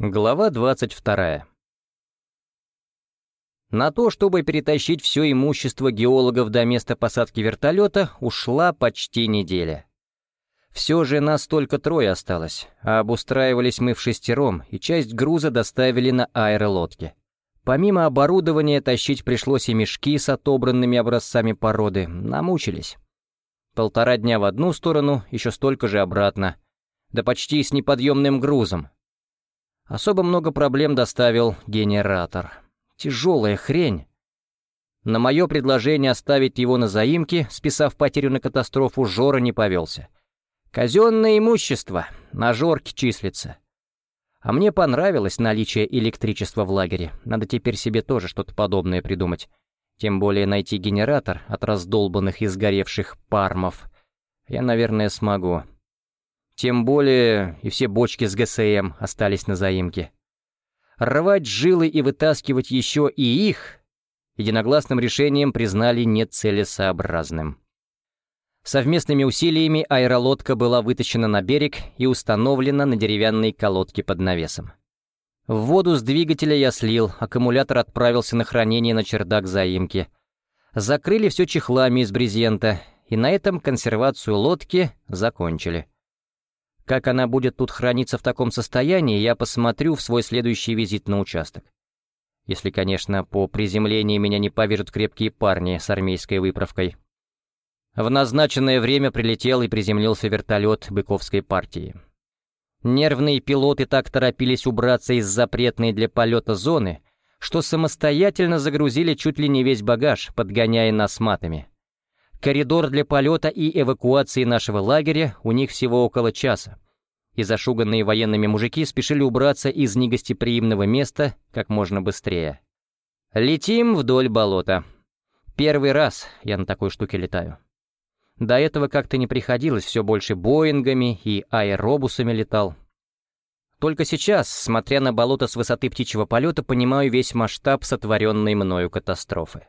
Глава 22. На то, чтобы перетащить все имущество геологов до места посадки вертолета, ушла почти неделя. Все же нас только трое осталось, а обустраивались мы в шестером, и часть груза доставили на аэролодке. Помимо оборудования, тащить пришлось и мешки с отобранными образцами породы, намучились. Полтора дня в одну сторону, еще столько же обратно, да почти с неподъемным грузом, Особо много проблем доставил генератор. Тяжелая хрень. На мое предложение оставить его на заимке, списав потерю на катастрофу, Жора не повелся. Казенное имущество, на Жорке числится. А мне понравилось наличие электричества в лагере. Надо теперь себе тоже что-то подобное придумать. Тем более найти генератор от раздолбанных и сгоревших пармов. Я, наверное, смогу. Тем более и все бочки с ГСМ остались на заимке. Рвать жилы и вытаскивать еще и их единогласным решением признали нецелесообразным. Совместными усилиями аэролодка была вытащена на берег и установлена на деревянной колодке под навесом. В воду с двигателя я слил, аккумулятор отправился на хранение на чердак заимки. Закрыли все чехлами из брезента, и на этом консервацию лодки закончили. Как она будет тут храниться в таком состоянии, я посмотрю в свой следующий визит на участок. Если, конечно, по приземлении меня не повяжут крепкие парни с армейской выправкой. В назначенное время прилетел и приземлился вертолет Быковской партии. Нервные пилоты так торопились убраться из запретной для полета зоны, что самостоятельно загрузили чуть ли не весь багаж, подгоняя нас матами. Коридор для полета и эвакуации нашего лагеря у них всего около часа, и зашуганные военными мужики спешили убраться из негостеприимного места как можно быстрее. Летим вдоль болота. Первый раз я на такой штуке летаю. До этого как-то не приходилось, все больше Боингами и аэробусами летал. Только сейчас, смотря на болото с высоты птичьего полета, понимаю весь масштаб сотворенной мною катастрофы.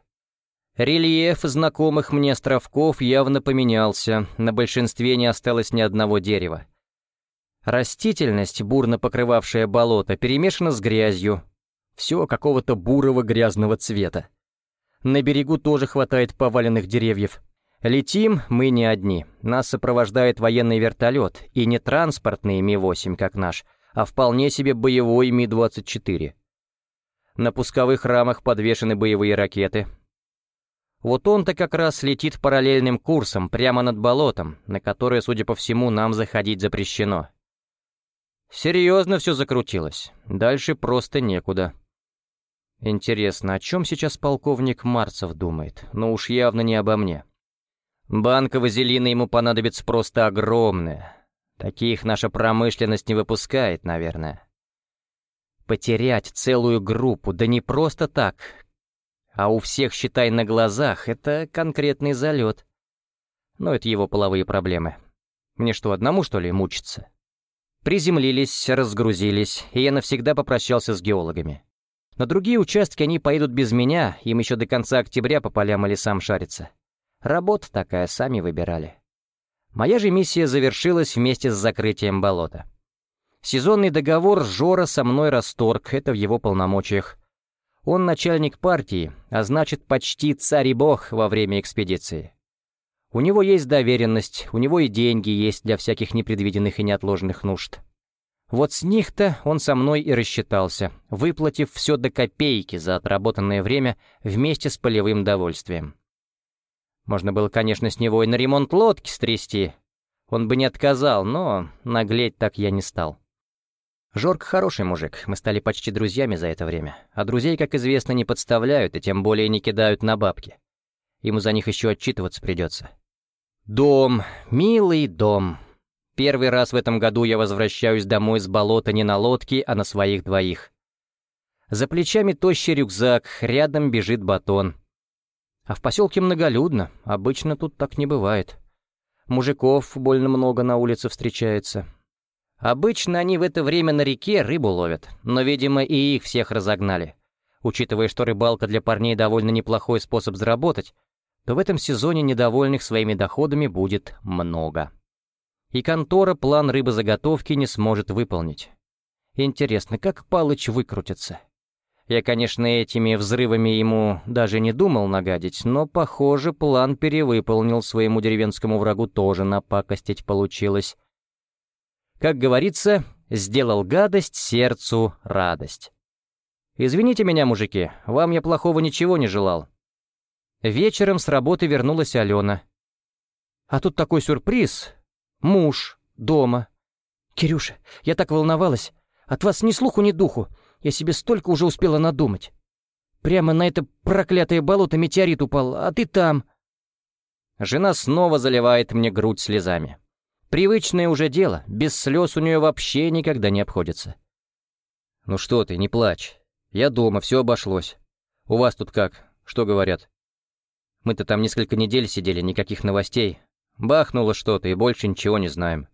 Рельеф знакомых мне островков явно поменялся, на большинстве не осталось ни одного дерева. Растительность, бурно покрывавшая болото, перемешана с грязью. Все какого-то бурого грязного цвета. На берегу тоже хватает поваленных деревьев. Летим мы не одни. Нас сопровождает военный вертолет, и не транспортный Ми-8, как наш, а вполне себе боевой Ми-24. На пусковых рамах подвешены боевые ракеты, вот он-то как раз летит параллельным курсом прямо над болотом, на которое, судя по всему, нам заходить запрещено. Серьезно все закрутилось. Дальше просто некуда. Интересно, о чем сейчас полковник Марцев думает? Ну уж явно не обо мне. Банка вазелина ему понадобится просто огромная. Таких наша промышленность не выпускает, наверное. Потерять целую группу, да не просто так, а у всех, считай, на глазах, это конкретный залет. Но это его половые проблемы. Мне что, одному, что ли, мучиться? Приземлились, разгрузились, и я навсегда попрощался с геологами. На другие участки они поедут без меня, им еще до конца октября по полям и лесам шариться. Работа такая, сами выбирали. Моя же миссия завершилась вместе с закрытием болота. Сезонный договор Жора со мной расторг, это в его полномочиях. Он начальник партии, а значит почти царь и бог во время экспедиции. У него есть доверенность, у него и деньги есть для всяких непредвиденных и неотложных нужд. Вот с них-то он со мной и рассчитался, выплатив все до копейки за отработанное время вместе с полевым довольствием. Можно было, конечно, с него и на ремонт лодки стрясти. Он бы не отказал, но наглеть так я не стал. Жорк хороший мужик, мы стали почти друзьями за это время. А друзей, как известно, не подставляют и тем более не кидают на бабки. Ему за них еще отчитываться придется. Дом, милый дом. Первый раз в этом году я возвращаюсь домой с болота не на лодке, а на своих двоих. За плечами тощий рюкзак, рядом бежит батон. А в поселке многолюдно, обычно тут так не бывает. Мужиков больно много на улице встречается, Обычно они в это время на реке рыбу ловят, но, видимо, и их всех разогнали. Учитывая, что рыбалка для парней довольно неплохой способ заработать, то в этом сезоне недовольных своими доходами будет много. И контора план рыбозаготовки не сможет выполнить. Интересно, как Палыч выкрутится? Я, конечно, этими взрывами ему даже не думал нагадить, но, похоже, план перевыполнил своему деревенскому врагу тоже напакостить получилось. Как говорится, сделал гадость, сердцу радость. «Извините меня, мужики, вам я плохого ничего не желал». Вечером с работы вернулась Алена. А тут такой сюрприз. Муж дома. «Кирюша, я так волновалась. От вас ни слуху, ни духу. Я себе столько уже успела надумать. Прямо на это проклятое болото метеорит упал, а ты там». Жена снова заливает мне грудь слезами. Привычное уже дело, без слез у нее вообще никогда не обходится. «Ну что ты, не плачь. Я дома, все обошлось. У вас тут как? Что говорят?» Мы-то там несколько недель сидели, никаких новостей. Бахнуло что-то, и больше ничего не знаем.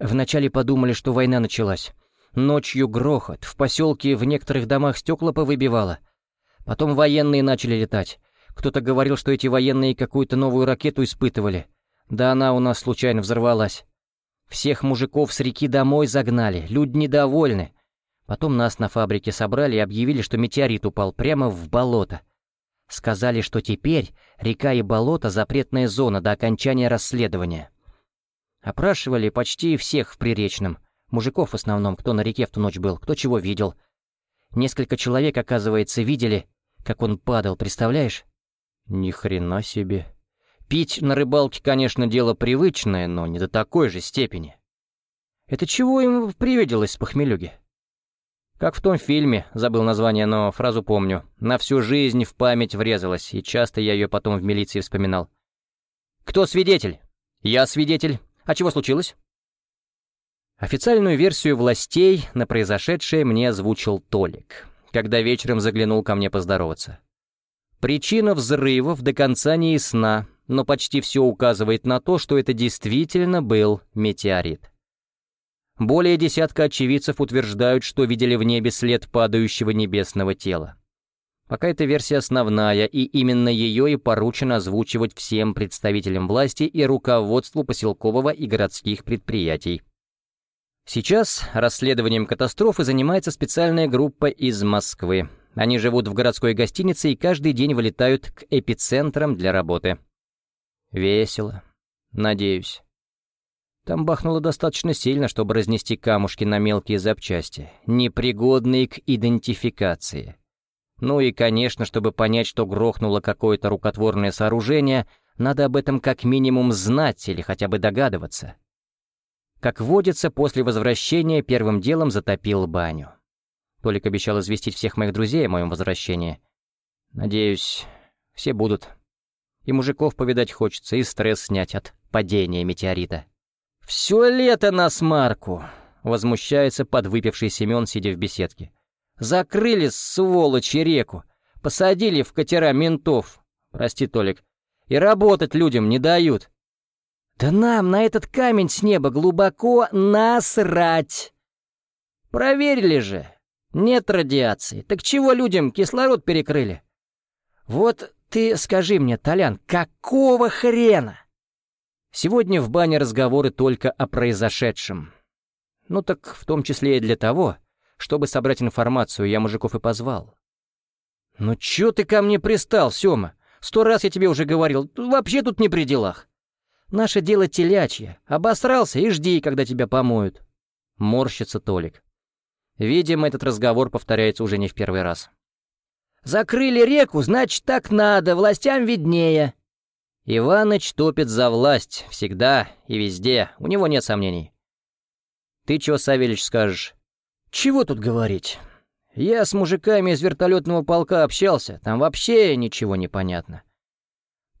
Вначале подумали, что война началась. Ночью грохот, в поселке в некоторых домах стекла повыбивало. Потом военные начали летать. Кто-то говорил, что эти военные какую-то новую ракету испытывали. Да она у нас случайно взорвалась. Всех мужиков с реки домой загнали, люди недовольны. Потом нас на фабрике собрали и объявили, что метеорит упал прямо в болото. Сказали, что теперь река и болото — запретная зона до окончания расследования. Опрашивали почти всех в Приречном. Мужиков в основном, кто на реке в ту ночь был, кто чего видел. Несколько человек, оказывается, видели, как он падал, представляешь? Ни хрена себе. Пить на рыбалке, конечно, дело привычное, но не до такой же степени. Это чего ему привиделось с похмелюги? Как в том фильме, забыл название, но фразу помню. На всю жизнь в память врезалась, и часто я ее потом в милиции вспоминал. «Кто свидетель?» «Я свидетель. А чего случилось?» Официальную версию властей на произошедшее мне озвучил Толик, когда вечером заглянул ко мне поздороваться. Причина взрывов до конца не ясна, но почти все указывает на то, что это действительно был метеорит. Более десятка очевидцев утверждают, что видели в небе след падающего небесного тела. Пока эта версия основная, и именно ее и поручено озвучивать всем представителям власти и руководству поселкового и городских предприятий. Сейчас расследованием катастрофы занимается специальная группа из Москвы. Они живут в городской гостинице и каждый день вылетают к эпицентрам для работы. Весело. Надеюсь. Там бахнуло достаточно сильно, чтобы разнести камушки на мелкие запчасти, непригодные к идентификации. Ну и, конечно, чтобы понять, что грохнуло какое-то рукотворное сооружение, надо об этом как минимум знать или хотя бы догадываться. Как водится, после возвращения первым делом затопил баню. Толик обещал известить всех моих друзей о моем возвращении. Надеюсь, все будут. И мужиков повидать хочется, и стресс снять от падения метеорита. «Все лето на смарку!» — возмущается подвыпивший Семен, сидя в беседке. «Закрыли, сволочи, реку, посадили в катера ментов, прости, Толик, и работать людям не дают. «Да нам на этот камень с неба глубоко насрать!» «Проверили же! Нет радиации. Так чего людям кислород перекрыли?» «Вот ты скажи мне, Толян, какого хрена?» Сегодня в бане разговоры только о произошедшем. Ну так в том числе и для того, чтобы собрать информацию, я мужиков и позвал. «Ну чё ты ко мне пристал, Сёма? Сто раз я тебе уже говорил, вообще тут не при делах. Наше дело телячье. Обосрался и жди, когда тебя помоют. Морщится Толик. Видимо, этот разговор повторяется уже не в первый раз. «Закрыли реку, значит, так надо, властям виднее». Иваныч топит за власть, всегда и везде, у него нет сомнений. «Ты чего, Савельич, скажешь?» «Чего тут говорить? Я с мужиками из вертолетного полка общался, там вообще ничего не понятно.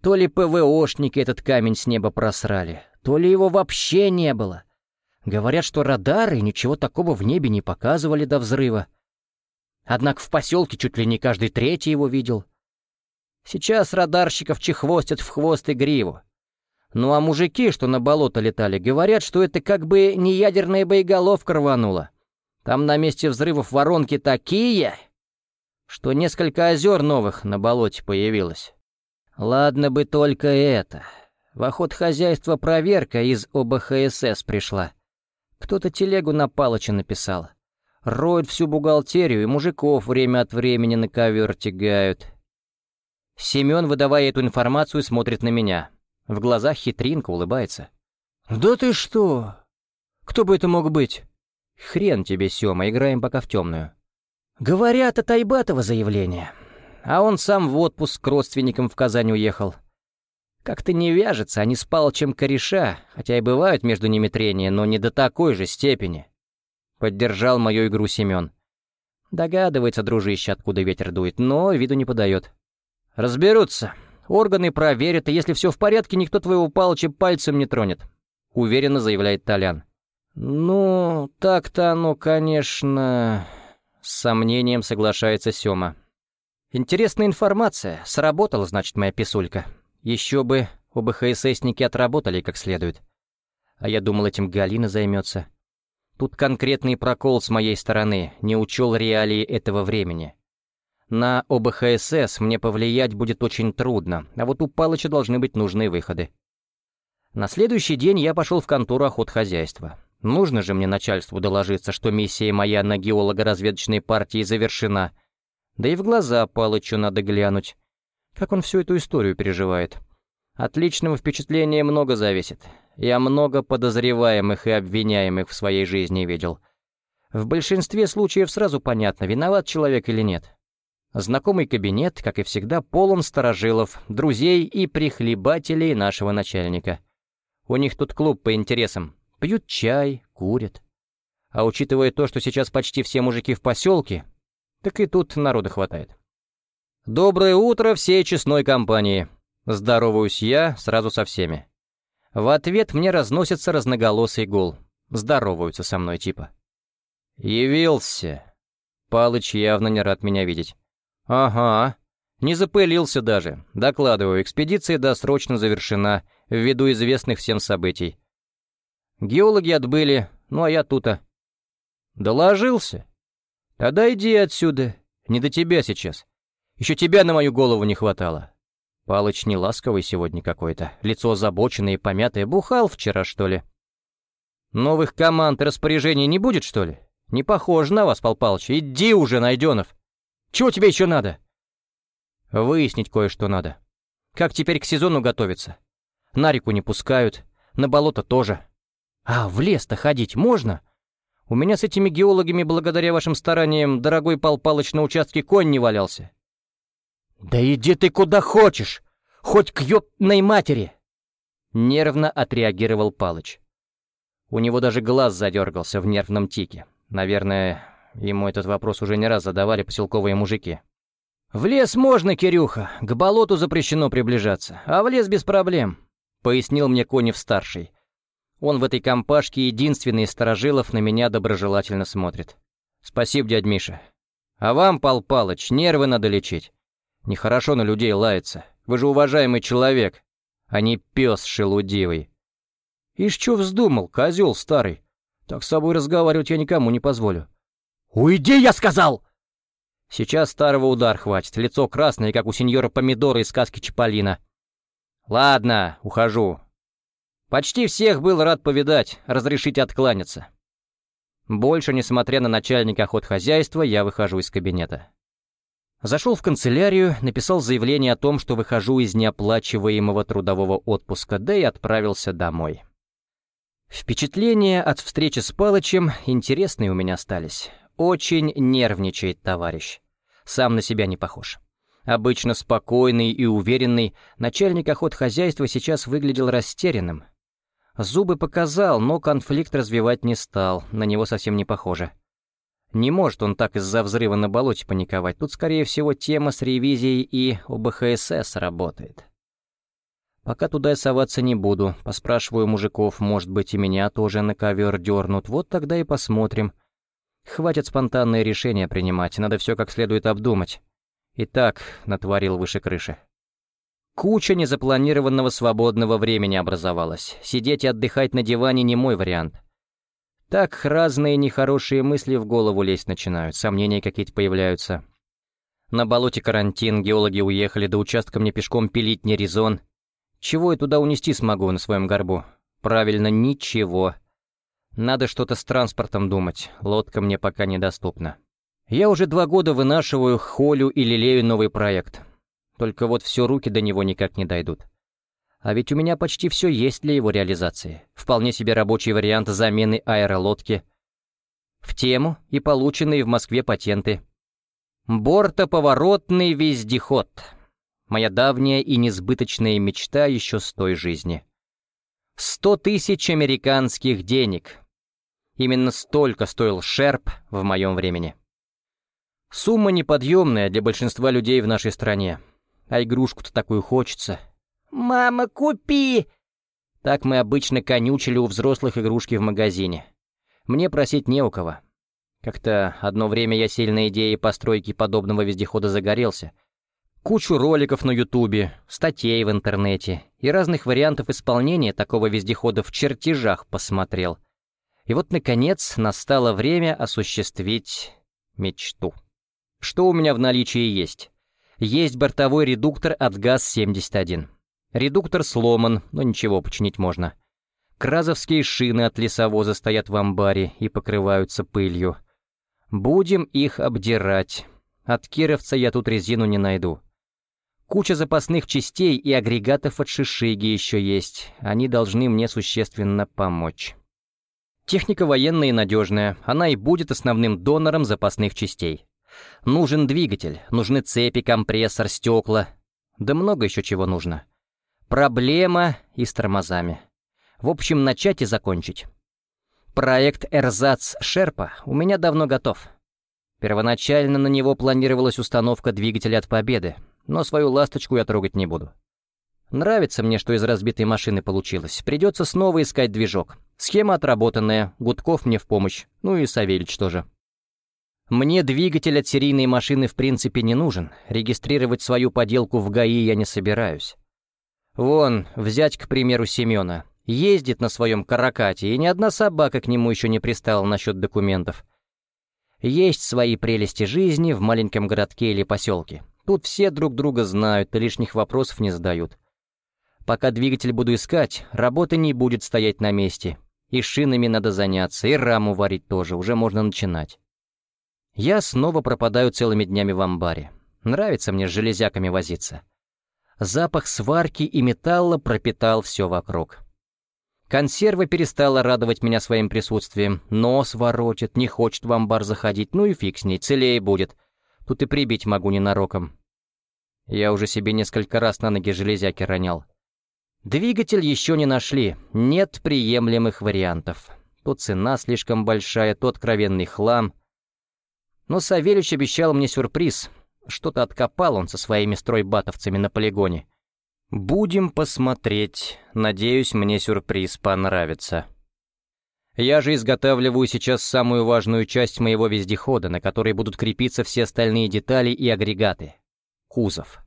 То ли ПВОшники этот камень с неба просрали, то ли его вообще не было. Говорят, что радары ничего такого в небе не показывали до взрыва. Однако в поселке чуть ли не каждый третий его видел. Сейчас радарщиков чехвостят в хвост и гриву. Ну а мужики, что на болото летали, говорят, что это как бы не ядерная боеголовка рванула. Там на месте взрывов воронки такие, что несколько озер новых на болоте появилось. Ладно бы только это. В охотхозяйство проверка из ОБХСС пришла. Кто-то телегу на Палыча написал. Роют всю бухгалтерию и мужиков время от времени на ковер тягают. Семен, выдавая эту информацию, смотрит на меня. В глазах хитринка улыбается. «Да ты что? Кто бы это мог быть?» «Хрен тебе, Сёма, играем пока в темную». «Говорят, это Айбатова заявление. А он сам в отпуск к родственникам в Казань уехал. Как-то не вяжется, они с Палычем кореша, хотя и бывают между ними трения, но не до такой же степени. Поддержал мою игру Семен. Догадывается, дружище, откуда ветер дует, но виду не подает. Разберутся. Органы проверят, и если все в порядке, никто твоего Палыча пальцем не тронет. Уверенно заявляет Толян. «Ну, так-то оно, конечно...» С сомнением соглашается Сёма. «Интересная информация. Сработала, значит, моя писулька. Еще бы оба ХССники отработали как следует. А я думал, этим Галина займется. Тут конкретный прокол с моей стороны, не учел реалии этого времени. На ОБХСС мне повлиять будет очень трудно, а вот у Палыча должны быть нужные выходы. На следующий день я пошел в контору охотхозяйства. Нужно же мне начальству доложиться, что миссия моя на геолого-разведочной партии завершена. Да и в глаза Палычу надо глянуть. Как он всю эту историю переживает? От личного впечатления много зависит. Я много подозреваемых и обвиняемых в своей жизни видел. В большинстве случаев сразу понятно, виноват человек или нет. Знакомый кабинет, как и всегда, полон старожилов, друзей и прихлебателей нашего начальника. У них тут клуб по интересам. Пьют чай, курят. А учитывая то, что сейчас почти все мужики в поселке, так и тут народа хватает. «Доброе утро всей честной компании!» Здороваюсь я сразу со всеми. В ответ мне разносится разноголосый гул. Здороваются со мной типа. «Явился!» Палыч явно не рад меня видеть. «Ага. Не запылился даже. Докладываю, экспедиция досрочно завершена, ввиду известных всем событий. Геологи отбыли, ну а я тута. Доложился? Тогда иди отсюда. Не до тебя сейчас. Еще тебя на мою голову не хватало. Палыч не ласковый сегодня какой-то. Лицо озабоченное и помятое. Бухал вчера, что ли? Новых команд и распоряжений не будет, что ли? Не похоже на вас, Пал Палыч. Иди уже, Найденов. Чего тебе еще надо? Выяснить кое-что надо. Как теперь к сезону готовиться? На реку не пускают, на болото тоже. А в лес-то ходить можно? У меня с этими геологами, благодаря вашим стараниям, дорогой Пал Палыч на участке конь не валялся. «Да иди ты куда хочешь! Хоть к ёбной матери!» Нервно отреагировал Палыч. У него даже глаз задергался в нервном тике. Наверное, ему этот вопрос уже не раз задавали поселковые мужики. «В лес можно, Кирюха, к болоту запрещено приближаться, а в лес без проблем», — пояснил мне Конев-старший. Он в этой компашке единственный из сторожилов на меня доброжелательно смотрит. «Спасибо, дядь Миша. А вам, Пал Палыч, нервы надо лечить. Нехорошо на людей лаяться. Вы же уважаемый человек, а не пес шелудивый. Ишь, чё вздумал, козел старый? Так с собой разговаривать я никому не позволю. «Уйди, я сказал!» Сейчас старого удар хватит, лицо красное, как у сеньора Помидора из сказки Чаполина. «Ладно, ухожу. Почти всех был рад повидать, разрешить откланяться». Больше, несмотря на начальника охотхозяйства, я выхожу из кабинета. Зашел в канцелярию, написал заявление о том, что выхожу из неоплачиваемого трудового отпуска, да и отправился домой. Впечатления от встречи с Палычем интересные у меня остались. Очень нервничает товарищ. Сам на себя не похож. Обычно спокойный и уверенный, начальник охотхозяйства сейчас выглядел растерянным. Зубы показал, но конфликт развивать не стал, на него совсем не похоже. Не может он так из-за взрыва на болоте паниковать. Тут, скорее всего, тема с ревизией и ОБХСС работает. Пока туда я соваться не буду. Поспрашиваю мужиков, может быть, и меня тоже на ковер дернут. Вот тогда и посмотрим. Хватит спонтанные решения принимать, надо все как следует обдумать. Итак, натворил выше крыши. Куча незапланированного свободного времени образовалась. Сидеть и отдыхать на диване не мой вариант. Так разные нехорошие мысли в голову лезть начинают, сомнения какие-то появляются. На болоте карантин, геологи уехали, до участка мне пешком пилить не резон. Чего я туда унести смогу на своем горбу? Правильно, ничего. Надо что-то с транспортом думать, лодка мне пока недоступна. Я уже два года вынашиваю, холю и лелею новый проект. Только вот все руки до него никак не дойдут. А ведь у меня почти все есть для его реализации. Вполне себе рабочий вариант замены аэролодки. В тему и полученные в Москве патенты. Бортоповоротный вездеход. Моя давняя и несбыточная мечта еще с той жизни. Сто тысяч американских денег. Именно столько стоил шерп в моем времени. Сумма неподъемная для большинства людей в нашей стране. А игрушку-то такую хочется. «Мама, купи!» Так мы обычно конючили у взрослых игрушки в магазине. Мне просить не у кого. Как-то одно время я сильной идеей постройки подобного вездехода загорелся. Кучу роликов на ютубе, статей в интернете и разных вариантов исполнения такого вездехода в чертежах посмотрел — и вот, наконец, настало время осуществить мечту. Что у меня в наличии есть? Есть бортовой редуктор от ГАЗ-71. Редуктор сломан, но ничего, починить можно. Кразовские шины от лесовоза стоят в амбаре и покрываются пылью. Будем их обдирать. От кировца я тут резину не найду. Куча запасных частей и агрегатов от шишиги еще есть. Они должны мне существенно помочь. Техника военная и надежная, она и будет основным донором запасных частей. Нужен двигатель, нужны цепи, компрессор, стекла. Да много еще чего нужно. Проблема и с тормозами. В общем, начать и закончить. Проект «Эрзац Шерпа» у меня давно готов. Первоначально на него планировалась установка двигателя от Победы, но свою ласточку я трогать не буду. Нравится мне, что из разбитой машины получилось. Придется снова искать движок. Схема отработанная, Гудков мне в помощь, ну и Савельич тоже. Мне двигатель от серийной машины в принципе не нужен, регистрировать свою поделку в ГАИ я не собираюсь. Вон, взять, к примеру, Семена. Ездит на своем каракате, и ни одна собака к нему еще не пристала насчет документов. Есть свои прелести жизни в маленьком городке или поселке. Тут все друг друга знают и лишних вопросов не задают. Пока двигатель буду искать, работа не будет стоять на месте. И шинами надо заняться, и раму варить тоже, уже можно начинать. Я снова пропадаю целыми днями в амбаре. Нравится мне с железяками возиться. Запах сварки и металла пропитал все вокруг. Консерва перестала радовать меня своим присутствием. Нос воротит, не хочет в амбар заходить, ну и фиг с ней, целее будет. Тут и прибить могу ненароком. Я уже себе несколько раз на ноги железяки ронял. Двигатель еще не нашли, нет приемлемых вариантов. То цена слишком большая, то откровенный хлам. Но Савельич обещал мне сюрприз. Что-то откопал он со своими стройбатовцами на полигоне. Будем посмотреть. Надеюсь, мне сюрприз понравится. Я же изготавливаю сейчас самую важную часть моего вездехода, на которой будут крепиться все остальные детали и агрегаты. Кузов.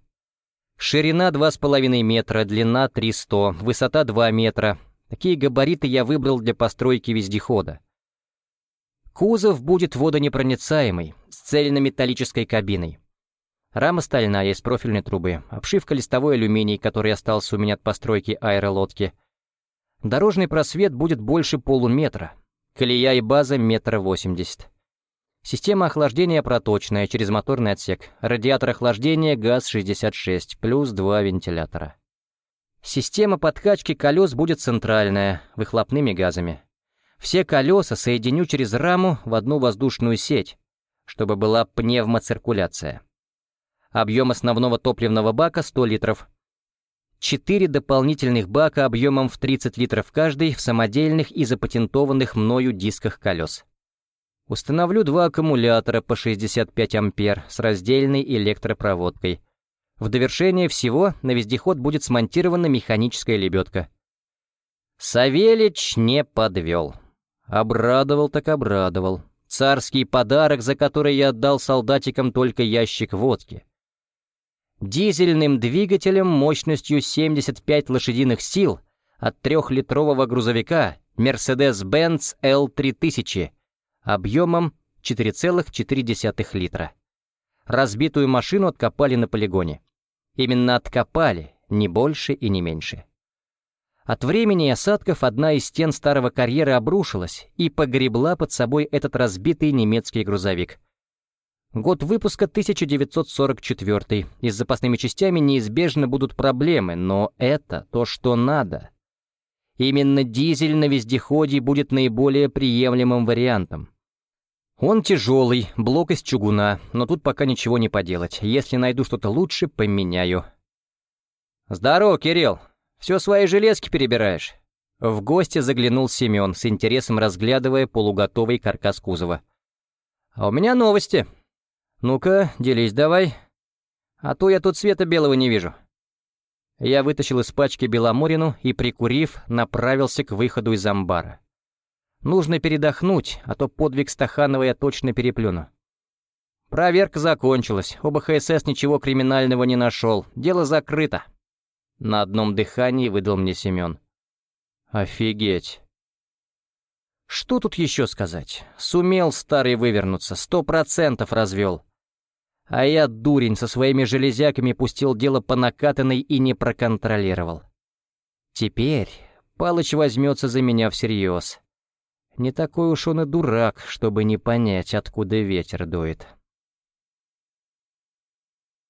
Ширина 2,5 метра, длина 300, высота 2 метра. Такие габариты я выбрал для постройки вездехода. Кузов будет водонепроницаемый, с цельнометаллической кабиной. Рама стальная, из профильной трубы, обшивка листовой алюминий, который остался у меня от постройки аэролодки. Дорожный просвет будет больше полуметра, колея и база метра восемьдесят. Система охлаждения проточная через моторный отсек. Радиатор охлаждения ГАЗ-66, плюс два вентилятора. Система подкачки колес будет центральная, выхлопными газами. Все колеса соединю через раму в одну воздушную сеть, чтобы была пневмоциркуляция. Объем основного топливного бака 100 литров. Четыре дополнительных бака объемом в 30 литров каждый в самодельных и запатентованных мною дисках колес. Установлю два аккумулятора по 65 ампер с раздельной электропроводкой. В довершение всего на вездеход будет смонтирована механическая лебедка. Савелич не подвел. Обрадовал так обрадовал. Царский подарок, за который я отдал солдатикам только ящик водки. Дизельным двигателем мощностью 75 лошадиных сил от трехлитрового грузовика Mercedes-Benz L3000 объемом 4,4 литра. Разбитую машину откопали на полигоне. Именно откопали, не больше и не меньше. От времени осадков одна из стен старого карьера обрушилась и погребла под собой этот разбитый немецкий грузовик. Год выпуска 1944, и с запасными частями неизбежно будут проблемы, но это то, что надо. Именно дизель на вездеходе будет наиболее приемлемым вариантом. Он тяжелый, блок из чугуна, но тут пока ничего не поделать. Если найду что-то лучше, поменяю. «Здорово, Кирилл! Все свои железки перебираешь?» В гости заглянул Семен, с интересом разглядывая полуготовый каркас кузова. «А у меня новости. Ну-ка, делись давай. А то я тут света белого не вижу». Я вытащил из пачки Беломорину и, прикурив, направился к выходу из амбара. Нужно передохнуть, а то подвиг Стаханова я точно переплюну. Проверка закончилась, оба ХСС ничего криминального не нашел, дело закрыто. На одном дыхании выдал мне Семен. Офигеть. Что тут еще сказать? Сумел старый вывернуться, сто процентов развел. А я, дурень, со своими железяками пустил дело по накатанной и не проконтролировал. Теперь Палыч возьмется за меня всерьез. Не такой уж он и дурак, чтобы не понять, откуда ветер дует.